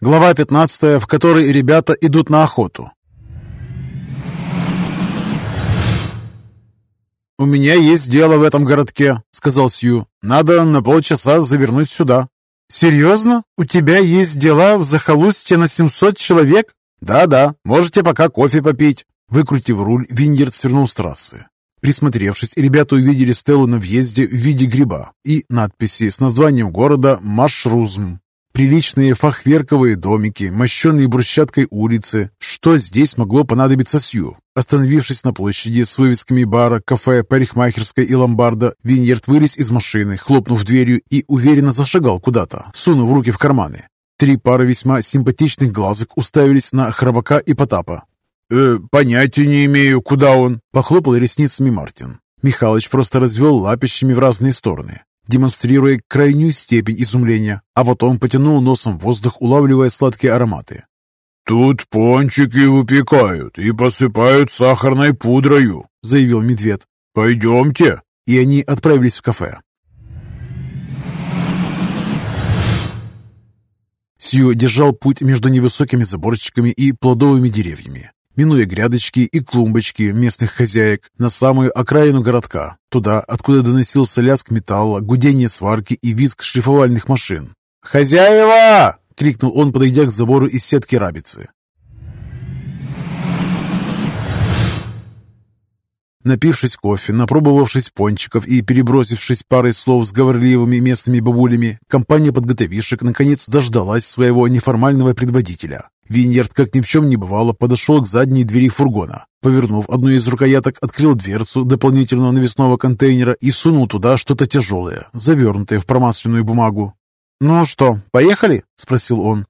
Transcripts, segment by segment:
Глава 15, в которой ребята идут на охоту. «У меня есть дело в этом городке», — сказал Сью. «Надо на полчаса завернуть сюда». «Серьезно? У тебя есть дела в захолустье на 700 человек?» «Да-да, можете пока кофе попить». Выкрутив руль, Виньерд свернул с трассы. Присмотревшись, ребята увидели стелу на въезде в виде гриба и надписи с названием города Машрузм. Приличные фахверковые домики, мощенные брусчаткой улицы. Что здесь могло понадобиться Сью? Остановившись на площади с вывесками бара, кафе, парикмахерской и ломбарда, Виньерд вылез из машины, хлопнув дверью и уверенно зашагал куда-то, сунув руки в карманы. Три пары весьма симпатичных глазок уставились на Храбака и Потапа. «Э, понятия не имею, куда он?» — похлопал ресницами Мартин. Михалыч просто развел лапищами в разные стороны, демонстрируя крайнюю степень изумления, а потом потянул носом воздух, улавливая сладкие ароматы. «Тут пончики выпекают и посыпают сахарной пудрою», — заявил медведь. «Пойдемте». И они отправились в кафе. Сью держал путь между невысокими заборчиками и плодовыми деревьями минуя грядочки и клумбочки местных хозяек, на самую окраину городка, туда, откуда доносился лязг металла, гудение сварки и визг шлифовальных машин. «Хозяева!» — крикнул он, подойдя к забору из сетки рабицы. Напившись кофе, напробовавшись пончиков и перебросившись парой слов с говорливыми местными бабулями, компания подготовишек наконец дождалась своего неформального предводителя. Виньерд, как ни в чем не бывало, подошел к задней двери фургона. Повернув одну из рукояток, открыл дверцу дополнительного навесного контейнера и сунул туда что-то тяжелое, завернутое в промасленную бумагу. «Ну что, поехали?» – спросил он.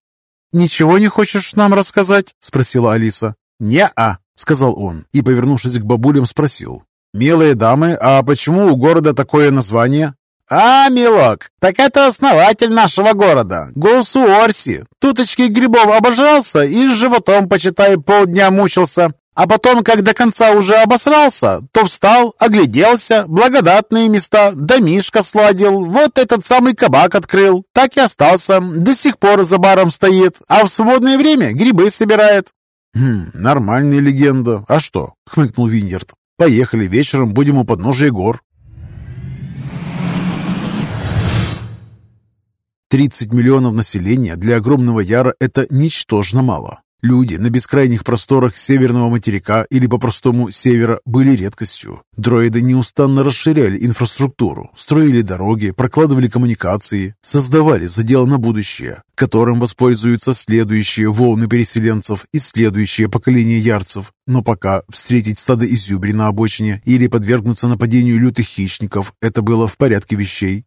«Ничего не хочешь нам рассказать?» – спросила Алиса. «Не-а», — сказал он и, повернувшись к бабулям, спросил. «Милые дамы, а почему у города такое название?» «А, милок, так это основатель нашего города, Гулсуорси. Туточки грибов обожрался и с животом, почитай, полдня мучился. А потом, как до конца уже обосрался, то встал, огляделся, благодатные места, домишко сладил, вот этот самый кабак открыл. Так и остался, до сих пор за баром стоит, а в свободное время грибы собирает. «Хм, нормальная легенда. А что?» — хмыкнул Виньерд. «Поехали, вечером будем у подножия гор». 30 миллионов населения для огромного Яра – это ничтожно мало. Люди на бескрайних просторах северного материка или по-простому севера были редкостью. Дроиды неустанно расширяли инфраструктуру, строили дороги, прокладывали коммуникации, создавали задел на будущее, которым воспользуются следующие волны переселенцев и следующее поколение ярцев. Но пока встретить стадо изюбри на обочине или подвергнуться нападению лютых хищников – это было в порядке вещей.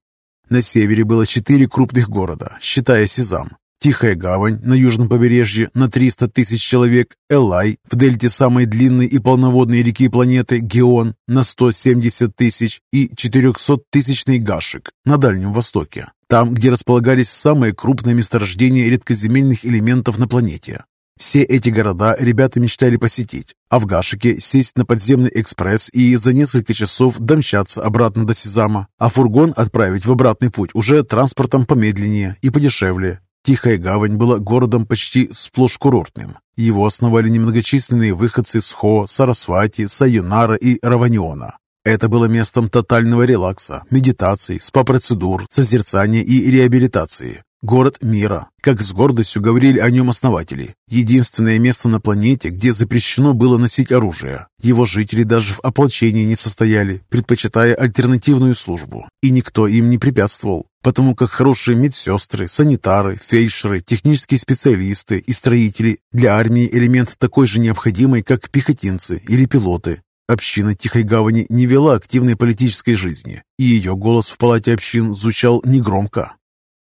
На севере было четыре крупных города, считая Сезам. Тихая гавань на южном побережье на 300 тысяч человек, Элай в дельте самой длинной и полноводной реки планеты Геон на 170 тысяч и 400-тысячный Гашек на Дальнем Востоке, там, где располагались самые крупные месторождения редкоземельных элементов на планете. Все эти города ребята мечтали посетить, а в Гашике сесть на подземный экспресс и за несколько часов домчаться обратно до Сезама, а фургон отправить в обратный путь уже транспортом помедленнее и подешевле. Тихая гавань была городом почти сплошь курортным. Его основали немногочисленные выходцы с Хо, Сарасвати, Сайонара и Раваниона. Это было местом тотального релакса, медитации, спа-процедур, созерцания и реабилитации. Город мира, как с гордостью говорили о нем основатели. Единственное место на планете, где запрещено было носить оружие. Его жители даже в ополчении не состояли, предпочитая альтернативную службу. И никто им не препятствовал, потому как хорошие медсестры, санитары, фельдшеры, технические специалисты и строители для армии элемент такой же необходимый, как пехотинцы или пилоты. Община Тихой Гавани не вела активной политической жизни, и ее голос в палате общин звучал негромко,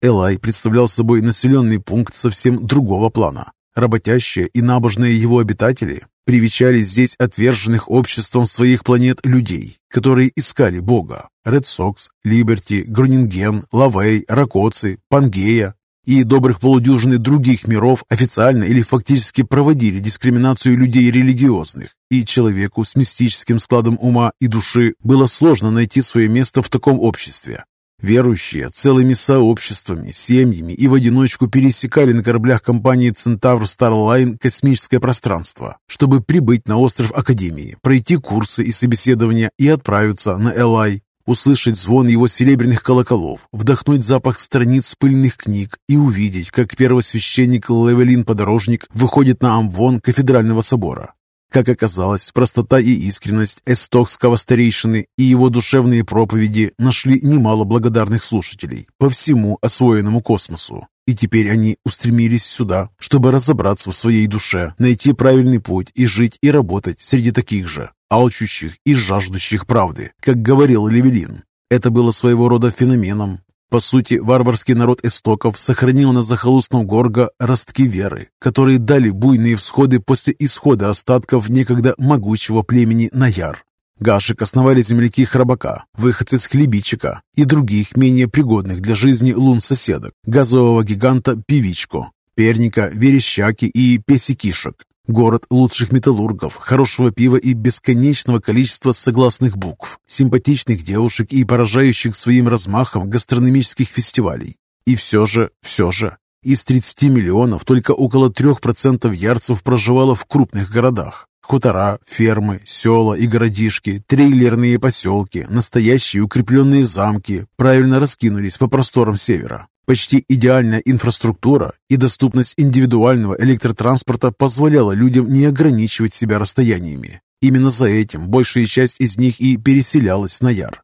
Элай представлял собой населенный пункт совсем другого плана. Работящие и набожные его обитатели привечали здесь отверженных обществом своих планет людей, которые искали Бога. Ред Сокс, Либерти, Гронинген, Лавей, Ракоци, Пангея и добрых полудюжины других миров официально или фактически проводили дискриминацию людей религиозных, и человеку с мистическим складом ума и души было сложно найти свое место в таком обществе. Верующие целыми сообществами, семьями и в одиночку пересекали на кораблях компании «Центавр Старлайн» космическое пространство, чтобы прибыть на остров Академии, пройти курсы и собеседования и отправиться на Элай, услышать звон его серебряных колоколов, вдохнуть запах страниц пыльных книг и увидеть, как первосвященник Левелин-подорожник выходит на амвон кафедрального собора. Как оказалось, простота и искренность эстокского старейшины и его душевные проповеди нашли немало благодарных слушателей по всему освоенному космосу. И теперь они устремились сюда, чтобы разобраться в своей душе, найти правильный путь и жить и работать среди таких же, алчущих и жаждущих правды, как говорил Левелин. Это было своего рода феноменом, по сути, варварский народ эстоков сохранил на захолустном Горго ростки веры, которые дали буйные всходы после исхода остатков некогда могучего племени Наяр. Гашек основали земляки Храбака, выходцы с Хлебичика и других менее пригодных для жизни лун-соседок, газового гиганта Певичко, Перника, Верещаки и Песикишек. Город лучших металлургов, хорошего пива и бесконечного количества согласных букв, симпатичных девушек и поражающих своим размахом гастрономических фестивалей. И все же, все же, из 30 миллионов только около 3% ярцев проживало в крупных городах. Хутора, фермы, села и городишки, трейлерные поселки, настоящие укрепленные замки правильно раскинулись по просторам севера. Почти идеальная инфраструктура и доступность индивидуального электротранспорта позволяла людям не ограничивать себя расстояниями. Именно за этим большая часть из них и переселялась на Яр.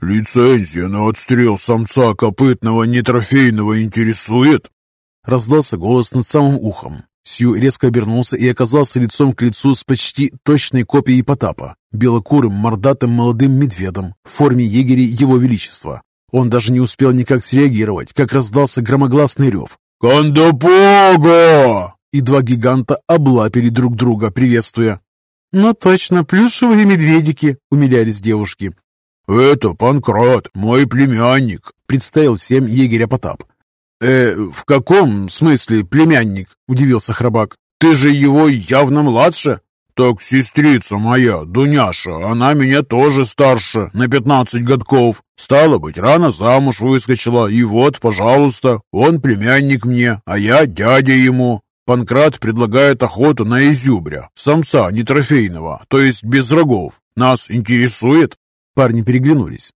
«Лицензия на отстрел самца копытного нетрофейного интересует?» Раздался голос над самым ухом. Сью резко обернулся и оказался лицом к лицу с почти точной копией Потапа, белокурым мордатым молодым медведом в форме егеря Его Величества. Он даже не успел никак среагировать, как раздался громогласный рев. «Кандапога!» И два гиганта облапили друг друга, приветствуя. «Ну точно, плюшевые медведики!» — умилялись девушки. «Это Панкрат, мой племянник», — представил всем егеря Потап. «Э, в каком смысле племянник?» – удивился Храбак. «Ты же его явно младше?» «Так сестрица моя, Дуняша, она меня тоже старше, на пятнадцать годков. Стало быть, рано замуж выскочила, и вот, пожалуйста, он племянник мне, а я дядя ему. Панкрат предлагает охоту на изюбря, самца не трофейного, то есть без рогов. Нас интересует?» Парни переглянулись.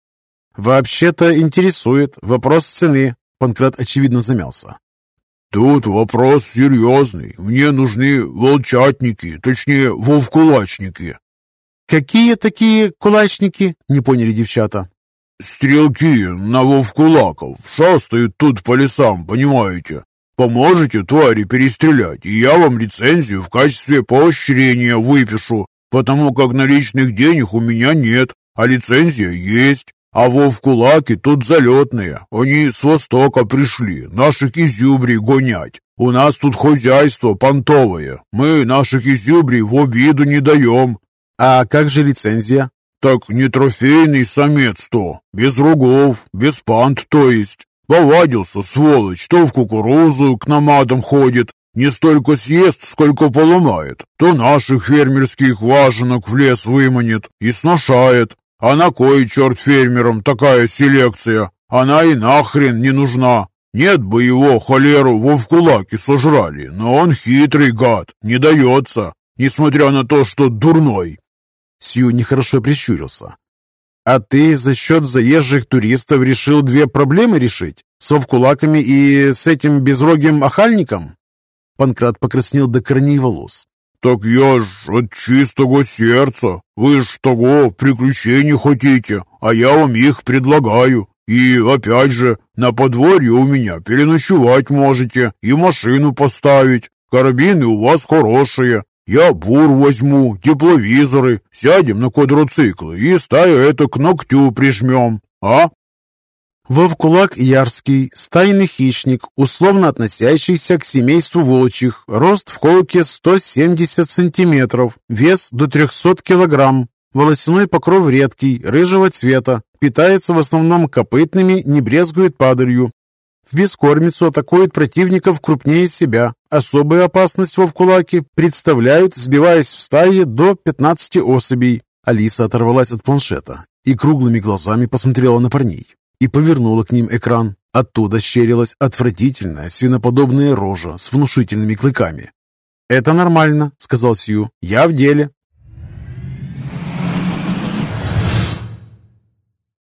«Вообще-то интересует. Вопрос цены. Панкрат очевидно замялся. «Тут вопрос серьезный. Мне нужны волчатники, точнее, вовкулачники». «Какие такие кулачники?» — не поняли девчата. «Стрелки на вовкулаков шастают тут по лесам, понимаете? Поможете твари перестрелять, и я вам лицензию в качестве поощрения выпишу, потому как наличных денег у меня нет, а лицензия есть. А вовкулаки тут залетные. Они с востока пришли, наших изюбрей гонять. У нас тут хозяйство понтовое. Мы наших изюбрей в обиду не даем. А как же лицензия? Так не трофейный самец то. Без рогов, без пант, то есть. Повадился, сволочь, то в кукурузу к намадам ходит, не столько съест, сколько поломает, то наших фермерских важенок в лес выманит и сношает, а на кой черт фермерам такая селекция? Она и нахрен не нужна. Нет бы его, холеру, вовкулаки сожрали, но он хитрый гад, не дается, несмотря на то, что дурной. Сью нехорошо прищурился. «А ты за счет заезжих туристов решил две проблемы решить? С вовкулаками и с этим безрогим охальником?» Панкрат покраснел до корней волос. «Так я ж от чистого сердца. Вы ж того приключений хотите, а я вам их предлагаю. И опять же, на подворье у меня переночевать можете и машину поставить. Карабины у вас хорошие. Я бур возьму, тепловизоры, сядем на квадроциклы и стаю это к ногтю прижмем. А? Вовкулак Ярский, стайный хищник, условно относящийся к семейству волчьих, рост в холке 170 сантиметров, вес до 300 килограмм, волосяной покров редкий, рыжего цвета, питается в основном копытными, не брезгует падалью. В бескормицу атакует противников крупнее себя. Особую опасность вовкулаки представляют, сбиваясь в стае до 15 особей. Алиса оторвалась от планшета и круглыми глазами посмотрела на парней и повернула к ним экран. Оттуда щерилась отвратительная свиноподобная рожа с внушительными клыками. «Это нормально», — сказал Сью. «Я в деле».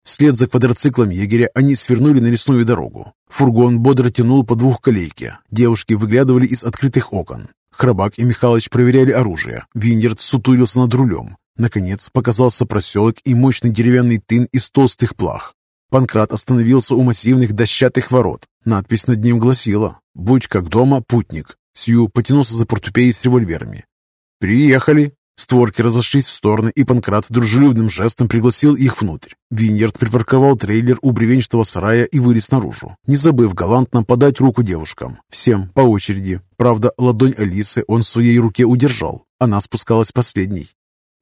Вслед за квадроциклом егеря они свернули на лесную дорогу. Фургон бодро тянул по двухколейке. Девушки выглядывали из открытых окон. Храбак и Михалыч проверяли оружие. Виньерд сутулился над рулем. Наконец показался проселок и мощный деревянный тын из толстых плах. Панкрат остановился у массивных дощатых ворот. Надпись над ним гласила «Будь как дома, путник». Сью потянулся за портупеей с револьверами. «Приехали!» Створки разошлись в стороны, и Панкрат дружелюбным жестом пригласил их внутрь. Виньерд припарковал трейлер у бревенчатого сарая и вылез наружу, не забыв галантно подать руку девушкам. Всем по очереди. Правда, ладонь Алисы он в своей руке удержал. Она спускалась последней.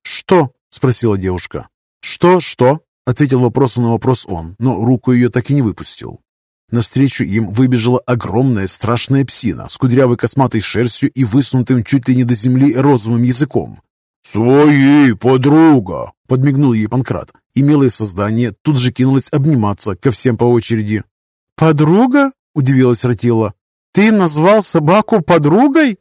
«Что?» — спросила девушка. «Что, что?» — ответил вопросом на вопрос он, но руку ее так и не выпустил. Навстречу им выбежала огромная страшная псина с кудрявой косматой шерстью и высунутым чуть ли не до земли розовым языком. «Свои, подруга!» — подмигнул ей Панкрат, и милое создание тут же кинулось обниматься ко всем по очереди. «Подруга?» — удивилась Ратила. «Ты назвал собаку подругой?»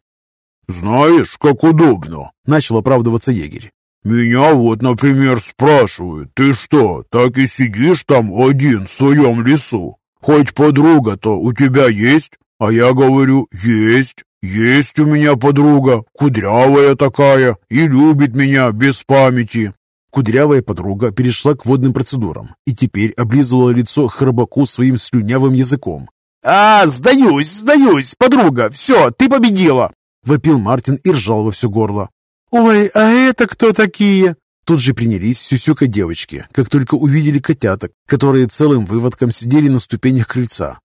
«Знаешь, как удобно!» — начал оправдываться егерь. «Меня вот, например, спрашивают, ты что, так и сидишь там один в своем лесу? Хоть подруга-то у тебя есть? А я говорю, есть. Есть у меня подруга, кудрявая такая, и любит меня без памяти. Кудрявая подруга перешла к водным процедурам и теперь облизывала лицо храбаку своим слюнявым языком. «А, сдаюсь, сдаюсь, подруга, все, ты победила!» Вопил Мартин и ржал во все горло. «Ой, а это кто такие?» Тут же принялись сюсюкать девочки, как только увидели котяток, которые целым выводком сидели на ступенях крыльца.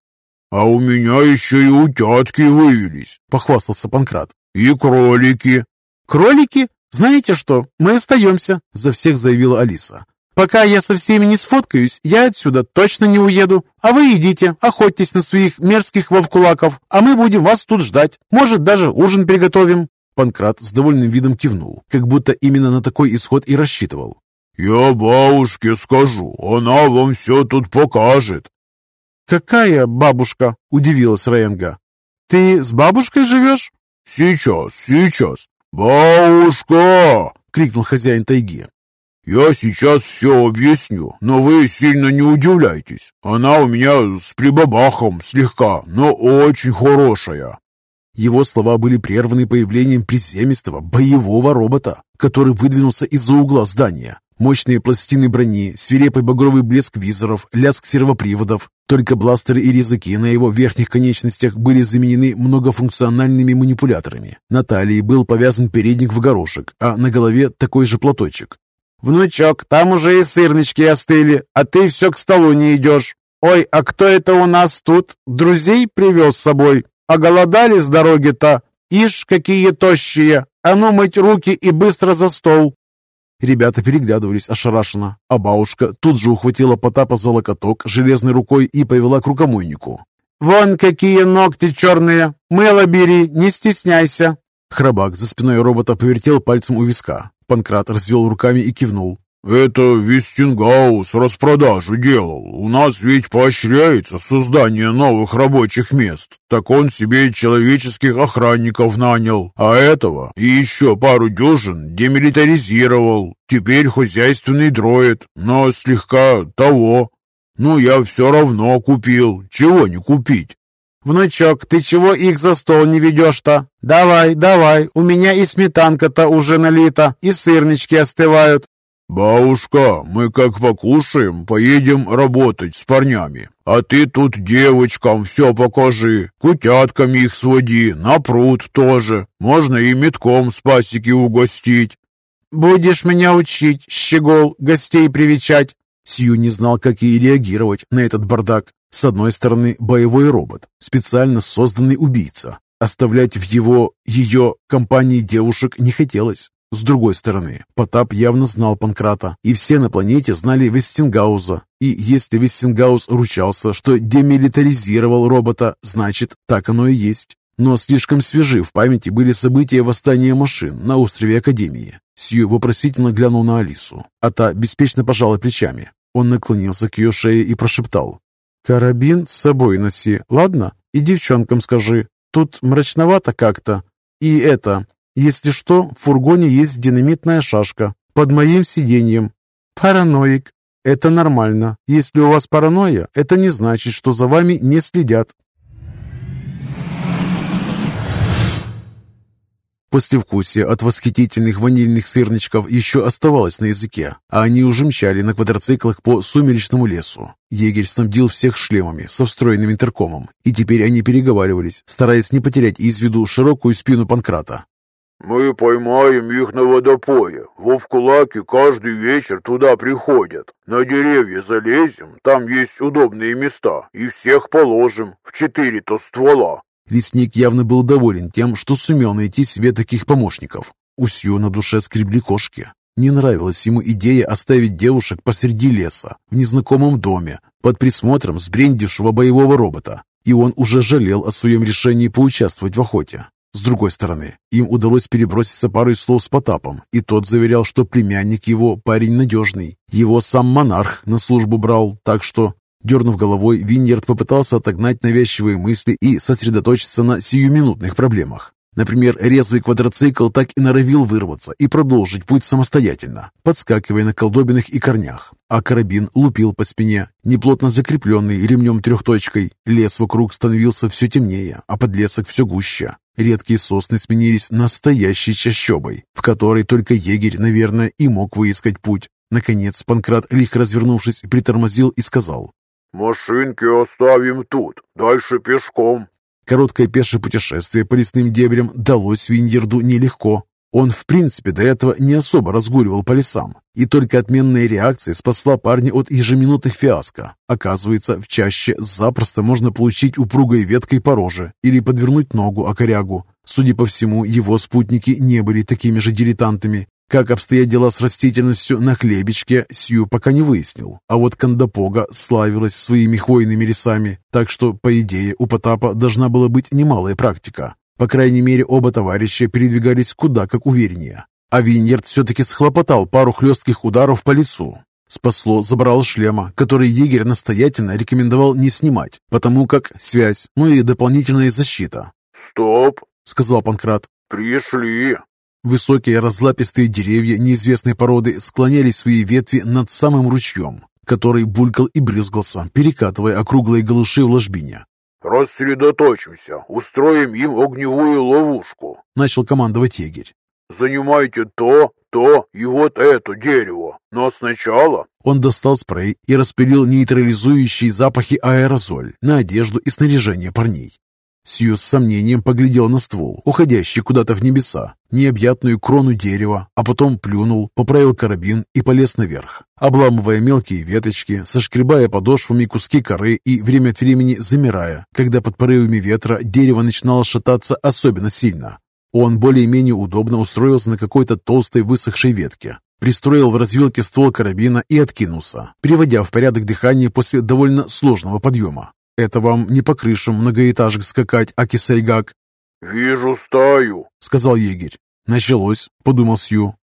«А у меня еще и утятки вывелись», — похвастался Панкрат. «И кролики». «Кролики? Знаете что, мы остаемся», — за всех заявила Алиса. «Пока я со всеми не сфоткаюсь, я отсюда точно не уеду. А вы идите, охотьтесь на своих мерзких вовкулаков, а мы будем вас тут ждать. Может, даже ужин приготовим». Панкрат с довольным видом кивнул, как будто именно на такой исход и рассчитывал. «Я бабушке скажу, она вам все тут покажет». «Какая бабушка?» – удивилась Раенга. «Ты с бабушкой живешь?» «Сейчас, сейчас. Бабушка!» – крикнул хозяин тайги. «Я сейчас все объясню, но вы сильно не удивляйтесь. Она у меня с прибабахом слегка, но очень хорошая. Его слова были прерваны появлением приземистого боевого робота, который выдвинулся из-за угла здания. Мощные пластины брони, свирепый багровый блеск визоров, лязг сервоприводов. Только бластеры и резаки на его верхних конечностях были заменены многофункциональными манипуляторами. На талии был повязан передник в горошек, а на голове такой же платочек. «Внучок, там уже и сырнички остыли, а ты все к столу не идешь. Ой, а кто это у нас тут? Друзей привез с собой?» А голодали с дороги-то? Ишь, какие тощие! А ну мыть руки и быстро за стол!» Ребята переглядывались ошарашенно, а бабушка тут же ухватила Потапа за локоток железной рукой и повела к рукомойнику. «Вон какие ногти черные! Мыло бери, не стесняйся!» Храбак за спиной робота повертел пальцем у виска. Панкрат развел руками и кивнул. «Это Вестингаус распродажу делал. У нас ведь поощряется создание новых рабочих мест. Так он себе человеческих охранников нанял, а этого и еще пару дюжин демилитаризировал. Теперь хозяйственный дроид, но слегка того. Ну, я все равно купил. Чего не купить?» «Внучок, ты чего их за стол не ведешь-то? Давай, давай, у меня и сметанка-то уже налита, и сырнички остывают. «Бабушка, мы как покушаем, поедем работать с парнями. А ты тут девочкам все покажи, кутяткам их своди, на пруд тоже. Можно и метком с пасеки угостить». «Будешь меня учить, щегол, гостей привечать?» Сью не знал, как и реагировать на этот бардак. С одной стороны, боевой робот, специально созданный убийца. Оставлять в его, ее компании девушек не хотелось. С другой стороны, Потап явно знал Панкрата, и все на планете знали Вестингауза. И если Вестингаус ручался, что демилитаризировал робота, значит, так оно и есть. но слишком свежи в памяти были события восстания машин на острове Академии. Сью вопросительно глянул на Алису, а та беспечно пожала плечами. Он наклонился к ее шее и прошептал. «Карабин с собой носи, ладно? И девчонкам скажи. Тут мрачновато как-то. И это, если что, в фургоне есть динамитная шашка под моим сиденьем. Параноик. Это нормально. Если у вас паранойя, это не значит, что за вами не следят. Послевкусие от восхитительных ванильных сырничков еще оставалось на языке, а они уже мчали на квадроциклах по сумеречному лесу. Егерь снабдил всех шлемами со встроенным интеркомом, и теперь они переговаривались, стараясь не потерять из виду широкую спину Панкрата. «Мы поймаем их на водопое. Во Вкулаке каждый вечер туда приходят. На деревья залезем, там есть удобные места, и всех положим в четыре-то ствола. Лесник явно был доволен тем, что сумел найти себе таких помощников. У Сью на душе скребли кошки. Не нравилась ему идея оставить девушек посреди леса, в незнакомом доме, под присмотром сбрендившего боевого робота. И он уже жалел о своем решении поучаствовать в охоте. С другой стороны, им удалось переброситься парой слов с Потапом, и тот заверял, что племянник его парень надежный. Его сам монарх на службу брал, так что Дернув головой, Виньерд попытался отогнать навязчивые мысли и сосредоточиться на сиюминутных проблемах. Например, резвый квадроцикл так и норовил вырваться и продолжить путь самостоятельно, подскакивая на колдобинах и корнях. А карабин лупил по спине, неплотно закрепленный ремнем трехточкой. Лес вокруг становился все темнее, а подлесок все гуще. Редкие сосны сменились настоящей чащобой, в которой только егерь, наверное, и мог выискать путь. Наконец, Панкрат, лихо развернувшись, притормозил и сказал «Машинки оставим тут, дальше пешком». Короткое пешее путешествие по лесным дебрям далось Виньерду нелегко. Он, в принципе, до этого не особо разгуливал по лесам, и только отменная реакция спасла парня от ежеминутных фиаско. Оказывается, в чаще запросто можно получить упругой веткой по роже или подвернуть ногу о корягу. Судя по всему, его спутники не были такими же дилетантами как обстоят дела с растительностью на хлебечке, Сью пока не выяснил. А вот Кандапога славилась своими хвойными лесами, так что, по идее, у Потапа должна была быть немалая практика. По крайней мере, оба товарища передвигались куда как увереннее. А Виньерд все-таки схлопотал пару хлестких ударов по лицу. Спасло забрал шлема, который егерь настоятельно рекомендовал не снимать, потому как связь, ну и дополнительная защита. «Стоп!» — сказал Панкрат. «Пришли!» Высокие разлапистые деревья неизвестной породы склоняли свои ветви над самым ручьем, который булькал и брызгался, перекатывая округлые галуши в ложбине. «Рассредоточимся, устроим им огневую ловушку», — начал командовать егерь. «Занимайте то, то и вот это дерево, но сначала...» Он достал спрей и распылил нейтрализующие запахи аэрозоль на одежду и снаряжение парней. Сью с сомнением поглядел на ствол, уходящий куда-то в небеса, необъятную крону дерева, а потом плюнул, поправил карабин и полез наверх, обламывая мелкие веточки, сошкребая подошвами куски коры и время от времени замирая, когда под порывами ветра дерево начинало шататься особенно сильно. Он более-менее удобно устроился на какой-то толстой высохшей ветке, пристроил в развилке ствол карабина и откинулся, приводя в порядок дыхание после довольно сложного подъема. Это вам не по крышам многоэтажек скакать, Акисайгак. «Вижу стаю», — сказал егерь. «Началось», — подумал Сью.